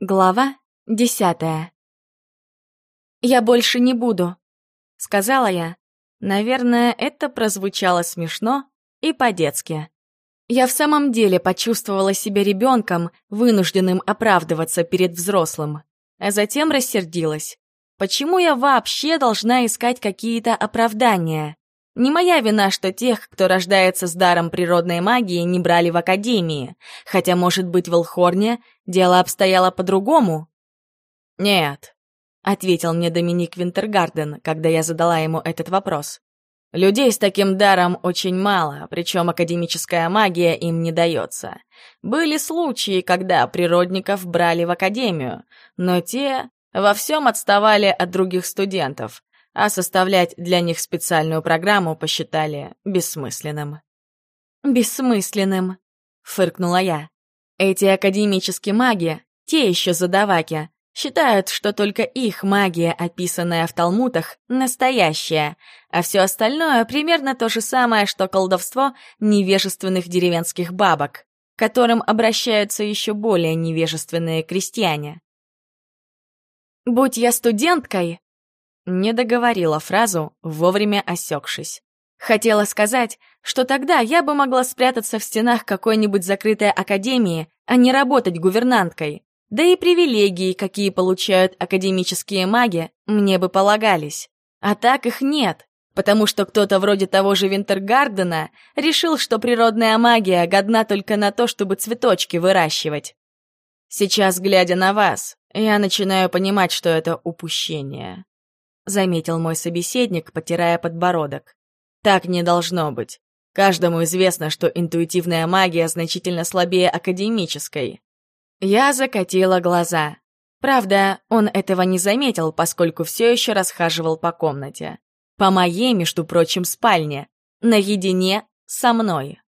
Глава десятая. «Я больше не буду», — сказала я. Наверное, это прозвучало смешно и по-детски. Я в самом деле почувствовала себя ребенком, вынужденным оправдываться перед взрослым. А затем рассердилась. Почему я вообще должна искать какие-то оправдания? Не моя вина, что тех, кто рождается с даром природной магии, не брали в академии. Хотя, может быть, в Элхорне дело обстояло по-другому? «Нет», — ответил мне Доминик Винтергарден, когда я задала ему этот вопрос. «Людей с таким даром очень мало, причем академическая магия им не дается. Были случаи, когда природников брали в академию, но те во всем отставали от других студентов, а составлять для них специальную программу посчитали бессмысленным. «Бессмысленным», — фыркнула я. «Эти академические маги, те еще задаваки, считают, что только их магия, описанная в Талмутах, настоящая, а все остальное примерно то же самое, что колдовство невежественных деревенских бабок, к которым обращаются еще более невежественные крестьяне. Будь я студенткой, не договорила фразу, вовремя осекшись. Хотела сказать, что тогда я бы могла спрятаться в стенах какой-нибудь закрытой академии, а не работать гувернанткой. Да и привилегии, какие получают академические маги, мне бы полагались. А так их нет, потому что кто-то вроде того же Винтергардена решил, что природная магия годна только на то, чтобы цветочки выращивать. Сейчас, глядя на вас, я начинаю понимать, что это упущение заметил мой собеседник, потирая подбородок. Так не должно быть. Каждому известно, что интуитивная магия значительно слабее академической. Я закатила глаза. Правда, он этого не заметил, поскольку все еще расхаживал по комнате. По моей, между прочим, спальне. Наедине со мной.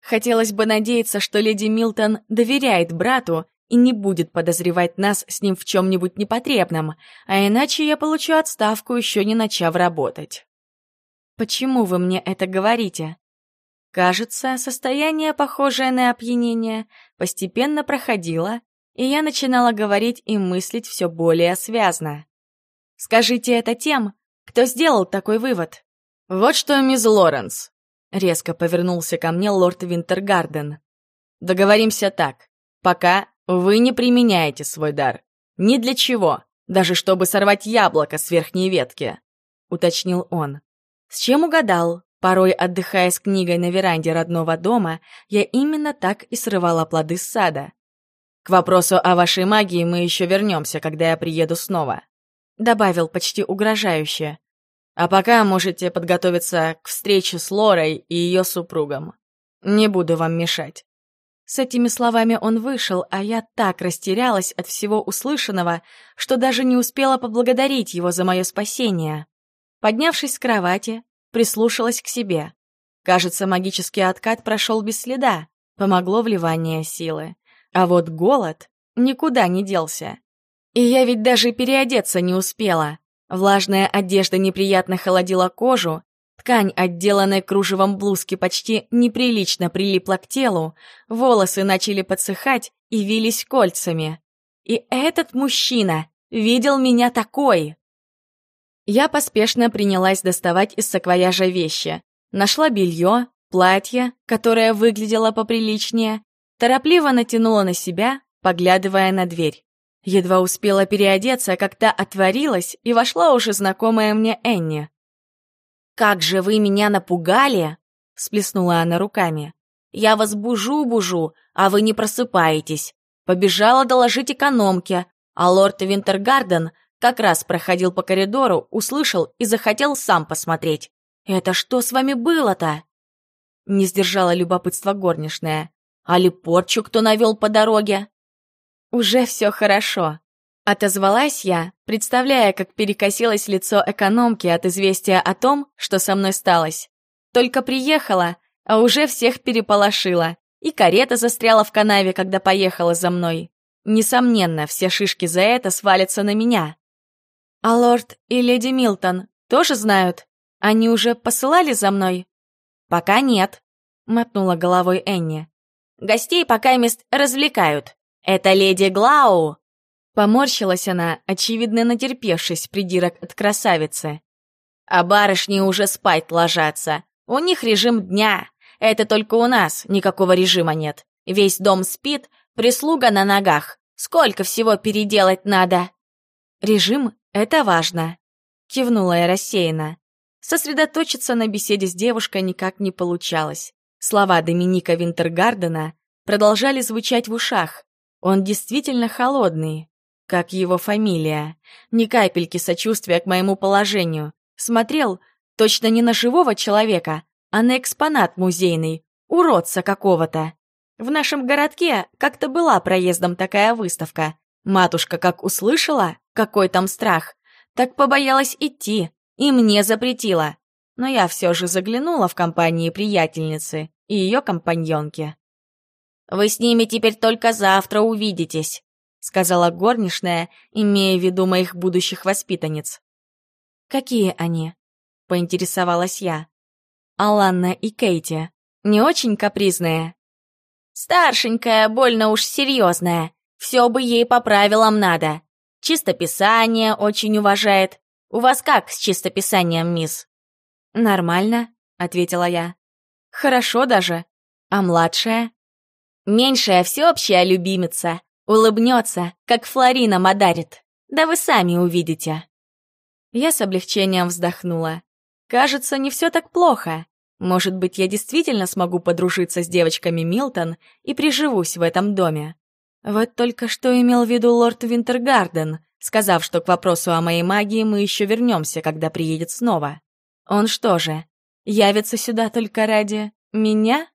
Хотелось бы надеяться, что леди Милтон доверяет брату и не будет подозревать нас с ним в чем-нибудь непотребном, а иначе я получу отставку, еще не начав работать. Почему вы мне это говорите? Кажется, состояние, похожее на опьянение, постепенно проходило, и я начинала говорить и мыслить все более связно. Скажите это тем, кто сделал такой вывод. «Вот что, мисс Лоренс», — резко повернулся ко мне лорд Винтергарден. «Договоримся так. Пока вы не применяете свой дар. Ни для чего, даже чтобы сорвать яблоко с верхней ветки», — уточнил он. С чем угадал? Порой, отдыхая с книгой на веранде родного дома, я именно так и срывала плоды с сада. «К вопросу о вашей магии мы еще вернемся, когда я приеду снова», — добавил почти угрожающе. «А пока можете подготовиться к встрече с Лорой и ее супругом. Не буду вам мешать». С этими словами он вышел, а я так растерялась от всего услышанного, что даже не успела поблагодарить его за мое спасение. Поднявшись с кровати, прислушалась к себе. Кажется, магический откат прошел без следа, помогло вливание силы. А вот голод никуда не делся. И я ведь даже переодеться не успела. Влажная одежда неприятно холодила кожу, Ткань, отделанная кружевом блузки, почти неприлично прилипла к телу, волосы начали подсыхать и вились кольцами. И этот мужчина видел меня такой. Я поспешно принялась доставать из саквояжа вещи. Нашла белье, платье, которое выглядело поприличнее, торопливо натянула на себя, поглядывая на дверь. Едва успела переодеться, как та отворилась, и вошла уже знакомая мне Энни. «Как же вы меня напугали!» — сплеснула она руками. «Я вас бужу-бужу, а вы не просыпаетесь. Побежала доложить экономке, а лорд Винтергарден как раз проходил по коридору, услышал и захотел сам посмотреть. «Это что с вами было-то?» Не сдержала любопытство горничная. «Али порчу кто навел по дороге?» «Уже все хорошо», Отозвалась я, представляя, как перекосилось лицо экономки от известия о том, что со мной сталось. Только приехала, а уже всех переполошила, и карета застряла в канаве, когда поехала за мной. Несомненно, все шишки за это свалятся на меня. А лорд и леди Милтон тоже знают? Они уже посылали за мной? Пока нет, мотнула головой Энни. Гостей пока мест развлекают. Это леди Глау, Поморщилась она, очевидно натерпевшись придирок от красавицы. «А барышни уже спать ложатся. У них режим дня. Это только у нас никакого режима нет. Весь дом спит, прислуга на ногах. Сколько всего переделать надо?» «Режим — это важно», — кивнула я рассеянно. Сосредоточиться на беседе с девушкой никак не получалось. Слова Доминика Винтергардена продолжали звучать в ушах. Он действительно холодный, как его фамилия. Ни капельки сочувствия к моему положению. Смотрел точно не на живого человека, а на экспонат музейный, уродца какого-то. В нашем городке как-то была проездом такая выставка. Матушка как услышала, какой там страх, так побоялась идти и мне запретила. Но я все же заглянула в компании приятельницы и ее компаньонки. «Вы с ними теперь только завтра увидитесь», — сказала горничная, имея в виду моих будущих воспитанниц. «Какие они?» — поинтересовалась я. «Аланна и Кейти. Не очень капризные?» «Старшенькая, больно уж серьезная. Все бы ей по правилам надо. Чистописание очень уважает. У вас как с чистописанием, мисс?» «Нормально», — ответила я. «Хорошо даже. А младшая?» Меньшая всеобщая любимица. Улыбнется, как Флорина модарит. Да вы сами увидите. Я с облегчением вздохнула. Кажется, не все так плохо. Может быть, я действительно смогу подружиться с девочками Милтон и приживусь в этом доме. Вот только что имел в виду лорд Винтергарден, сказав, что к вопросу о моей магии мы еще вернемся, когда приедет снова. Он что же, явится сюда только ради меня?